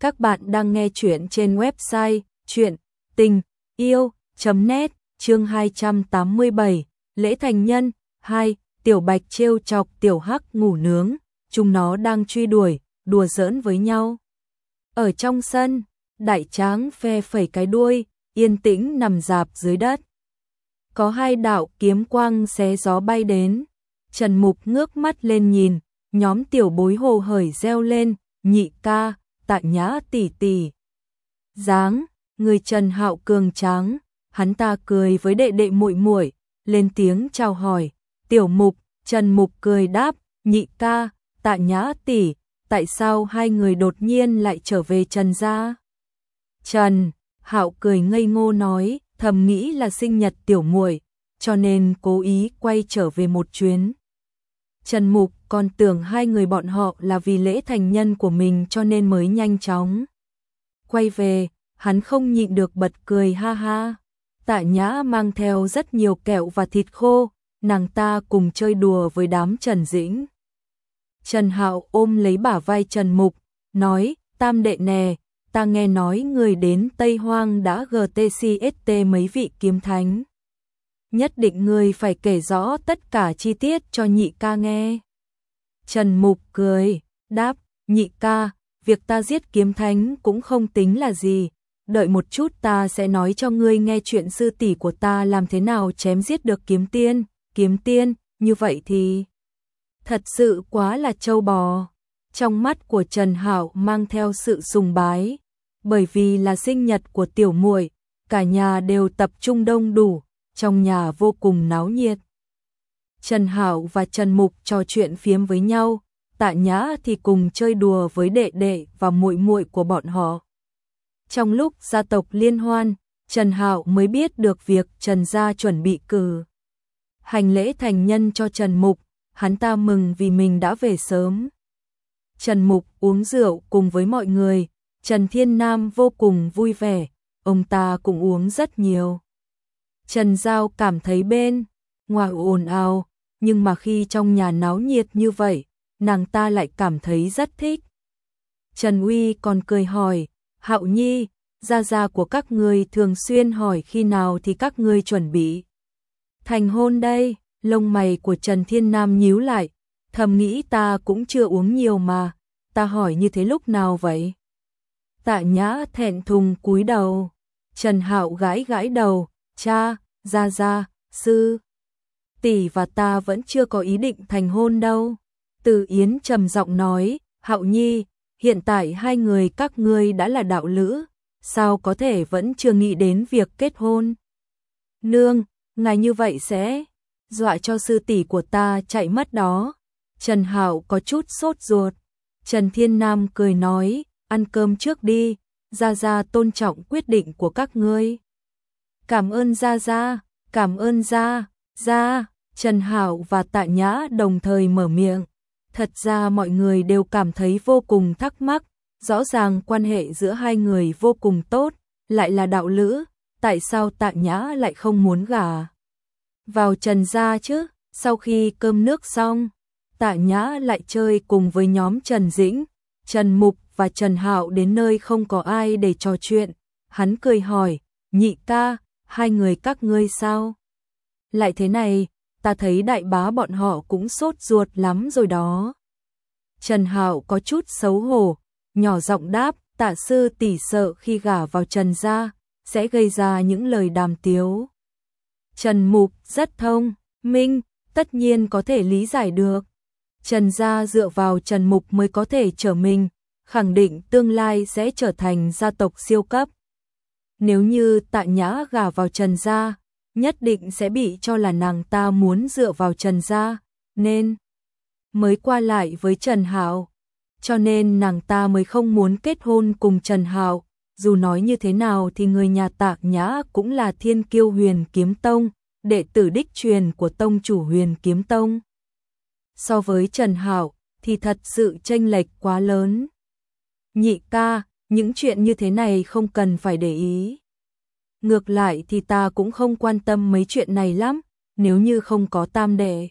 Các bạn đang nghe chuyện trên website chuyện tình yêu.net chương 287 Lễ thành nhân 2 Tiểu Bạch trêu chọc Tiểu Hắc ngủ nướng, chúng nó đang truy đuổi, đùa giỡn với nhau. Ở trong sân, đại tráng phe phẩy cái đuôi, yên tĩnh nằm dạp dưới đất. Có hai đạo kiếm quang xé gió bay đến, Trần Mục ngước mắt lên nhìn, nhóm tiểu bối hồ hởi reo lên, nhị ca, tạ nhã tỷ tỷ. Dáng, người Trần Hạo cường tráng, hắn ta cười với đệ đệ muội muội, lên tiếng chào hỏi, tiểu mục, Trần Mục cười đáp, nhị ca, tạ nhã tỷ, tại sao hai người đột nhiên lại trở về Trần gia? Trần, Hạo cười ngây ngô nói, thầm nghĩ là sinh nhật tiểu muội, cho nên cố ý quay trở về một chuyến. Trần Mục còn tưởng hai người bọn họ là vì lễ thành nhân của mình cho nên mới nhanh chóng. Quay về, hắn không nhịn được bật cười ha ha. Tạ Nhã mang theo rất nhiều kẹo và thịt khô, nàng ta cùng chơi đùa với đám Trần Dĩnh. Trần Hạo ôm lấy bả vai Trần Mục, nói, tam đệ nè, ta nghe nói người đến Tây Hoang đã GTCST mấy vị kiếm thánh nhất định ngươi phải kể rõ tất cả chi tiết cho nhị ca nghe. Trần Mục cười, đáp, nhị ca, việc ta giết kiếm thánh cũng không tính là gì, đợi một chút ta sẽ nói cho ngươi nghe chuyện sư tỷ của ta làm thế nào chém giết được kiếm tiên, kiếm tiên, như vậy thì thật sự quá là châu bò. Trong mắt của Trần Hạo mang theo sự sùng bái, bởi vì là sinh nhật của tiểu muội, cả nhà đều tập trung đông đủ, trong nhà vô cùng náo nhiệt. Trần Hảo và Trần Mục trò chuyện phiếm với nhau, Tạ Nhã thì cùng chơi đùa với đệ đệ và muội muội của bọn họ. Trong lúc gia tộc liên hoan, Trần Hạo mới biết được việc Trần gia chuẩn bị cử hành lễ thành nhân cho Trần Mục, hắn ta mừng vì mình đã về sớm. Trần Mục uống rượu cùng với mọi người, Trần Thiên Nam vô cùng vui vẻ, ông ta cũng uống rất nhiều. Trần Giao cảm thấy bên ngoài ồn ào, nhưng mà khi trong nhà náo nhiệt như vậy, nàng ta lại cảm thấy rất thích. Trần Uy còn cười hỏi, Hạo Nhi, gia gia của các người thường xuyên hỏi khi nào thì các ngươi chuẩn bị. Thành hôn đây, lông mày của Trần Thiên Nam nhíu lại, thầm nghĩ ta cũng chưa uống nhiều mà, ta hỏi như thế lúc nào vậy? Tạ Nhã thẹn thùng cúi đầu, Trần Hạo gãi gãi đầu, cha, gia gia, sư, tỷ và ta vẫn chưa có ý định thành hôn đâu. Từ Yến trầm giọng nói, Hạo Nhi, hiện tại hai người các ngươi đã là đạo lữ, sao có thể vẫn chưa nghĩ đến việc kết hôn? Nương, ngài như vậy sẽ dọa cho sư tỷ của ta chạy mất đó. Trần Hạo có chút sốt ruột. Trần Thiên Nam cười nói, ăn cơm trước đi, Gia Gia tôn trọng quyết định của các ngươi. Cảm ơn Gia Gia, cảm ơn Gia, Gia, Trần Hảo và Tạ Nhã đồng thời mở miệng. Thật ra mọi người đều cảm thấy vô cùng thắc mắc, rõ ràng quan hệ giữa hai người vô cùng tốt, lại là đạo lữ, tại sao Tạ Nhã lại không muốn gả vào Trần gia chứ? Sau khi cơm nước xong, Tạ Nhã lại chơi cùng với nhóm Trần Dĩnh, Trần Mục và Trần Hạo đến nơi không có ai để trò chuyện. Hắn cười hỏi, nhị ca, hai người các ngươi sao? Lại thế này, ta thấy đại bá bọn họ cũng sốt ruột lắm rồi đó. Trần Hạo có chút xấu hổ, nhỏ giọng đáp, tạ sư tỷ sợ khi gả vào Trần gia, sẽ gây ra những lời đàm tiếu. Trần Mục rất thông, minh, tất nhiên có thể lý giải được. Trần gia dựa vào Trần Mục mới có thể trở mình, khẳng định tương lai sẽ trở thành gia tộc siêu cấp. Nếu như tạ nhã gả vào Trần gia, nhất định sẽ bị cho là nàng ta muốn dựa vào Trần gia, nên mới qua lại với Trần Hạo. Cho nên nàng ta mới không muốn kết hôn cùng Trần Hạo, dù nói như thế nào thì người nhà Tạ Nhã cũng là Thiên Kiêu Huyền Kiếm Tông, đệ tử đích truyền của tông chủ Huyền Kiếm Tông. So với Trần Hạo thì thật sự chênh lệch quá lớn. Nhị ca, những chuyện như thế này không cần phải để ý. Ngược lại thì ta cũng không quan tâm mấy chuyện này lắm, nếu như không có tam đệ.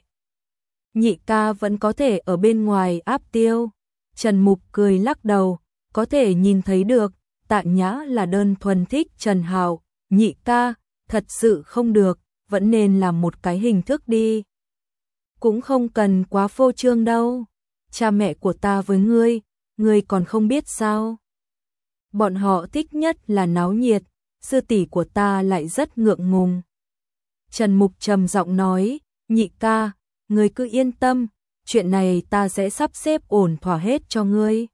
Nhị ca vẫn có thể ở bên ngoài áp tiêu. Trần Mục cười lắc đầu, có thể nhìn thấy được, tạ nhã là đơn thuần thích Trần Hạo, nhị ca, thật sự không được, vẫn nên làm một cái hình thức đi. Cũng không cần quá phô trương đâu, cha mẹ của ta với ngươi, ngươi còn không biết sao. Bọn họ thích nhất là náo nhiệt, sư tỷ của ta lại rất ngượng ngùng. Trần Mục trầm giọng nói, nhị ca, ngươi cứ yên tâm, chuyện này ta sẽ sắp xếp ổn thỏa hết cho ngươi.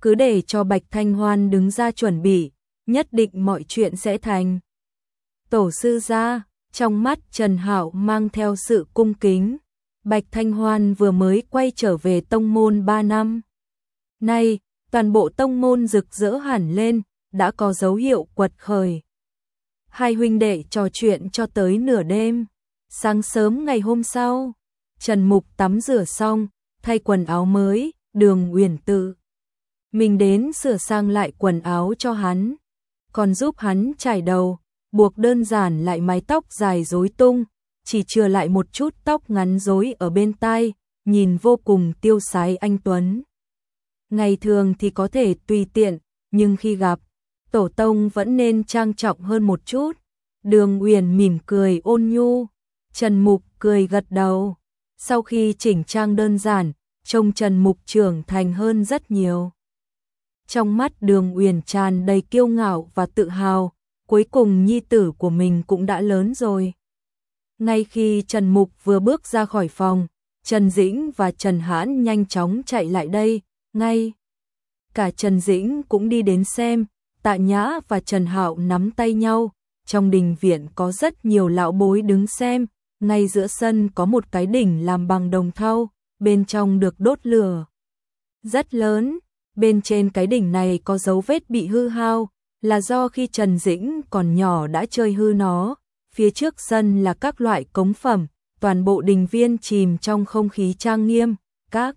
Cứ để cho Bạch Thanh Hoan đứng ra chuẩn bị, nhất định mọi chuyện sẽ thành. Tổ sư ra, trong mắt Trần Hạo mang theo sự cung kính. Bạch Thanh Hoan vừa mới quay trở về tông môn 3 năm. Nay, toàn bộ tông môn rực rỡ hẳn lên, đã có dấu hiệu quật khởi. Hai huynh đệ trò chuyện cho tới nửa đêm. Sáng sớm ngày hôm sau, Trần Mục tắm rửa xong, thay quần áo mới, đường uyển tự. Mình đến sửa sang lại quần áo cho hắn, còn giúp hắn chải đầu, buộc đơn giản lại mái tóc dài rối tung, chỉ chừa lại một chút tóc ngắn rối ở bên tai, nhìn vô cùng tiêu sái anh Tuấn. Ngày thường thì có thể tùy tiện, nhưng khi gặp, tổ tông vẫn nên trang trọng hơn một chút. Đường Uyển mỉm cười ôn nhu, Trần Mục cười gật đầu. Sau khi chỉnh trang đơn giản, trông Trần Mục trưởng thành hơn rất nhiều. Trong mắt Đường Uyển tràn đầy kiêu ngạo và tự hào, cuối cùng nhi tử của mình cũng đã lớn rồi. Ngay khi Trần Mục vừa bước ra khỏi phòng, Trần Dĩnh và Trần Hãn nhanh chóng chạy lại đây, ngay. Cả Trần Dĩnh cũng đi đến xem, Tạ Nhã và Trần Hạo nắm tay nhau, trong đình viện có rất nhiều lão bối đứng xem, ngay giữa sân có một cái đỉnh làm bằng đồng thau, bên trong được đốt lửa. Rất lớn, bên trên cái đỉnh này có dấu vết bị hư hao, là do khi Trần Dĩnh còn nhỏ đã chơi hư nó, phía trước sân là các loại cống phẩm, toàn bộ đình viên chìm trong không khí trang nghiêm, các